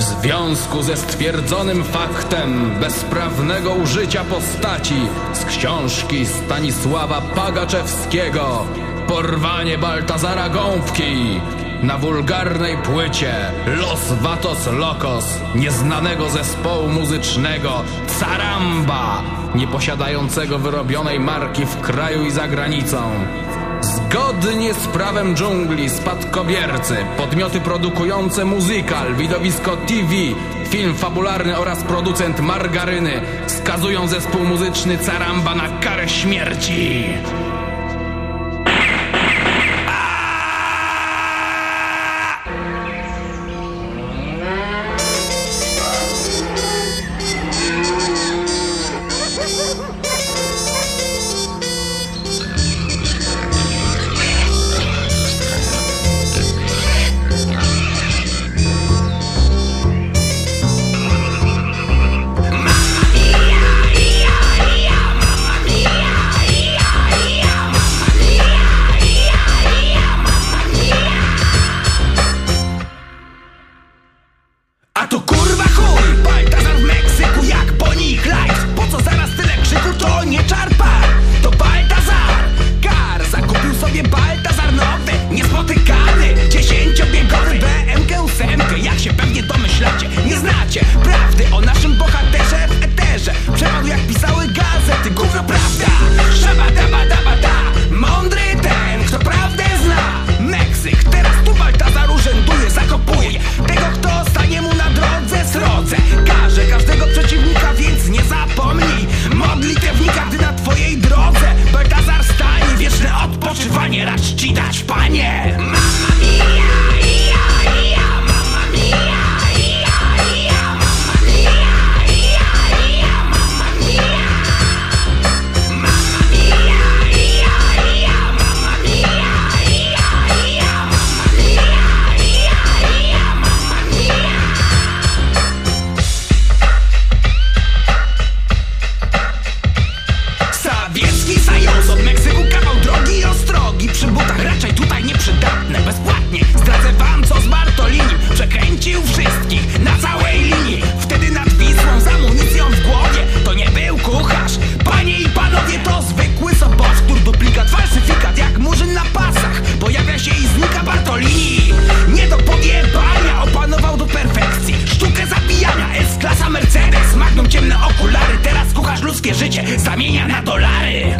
W związku ze stwierdzonym faktem bezprawnego użycia postaci z książki Stanisława Pagaczewskiego Porwanie Baltazara Gąbki na wulgarnej płycie Los Vatos Locos nieznanego zespołu muzycznego Caramba, nieposiadającego wyrobionej marki w kraju i za granicą. Zgodnie z prawem dżungli, spadkobiercy, podmioty produkujące muzykal, widowisko TV, film fabularny oraz producent margaryny skazują zespół muzyczny Caramba na karę śmierci. dać, panie! ludzkie życie zamienia na dolary.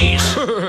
cheese.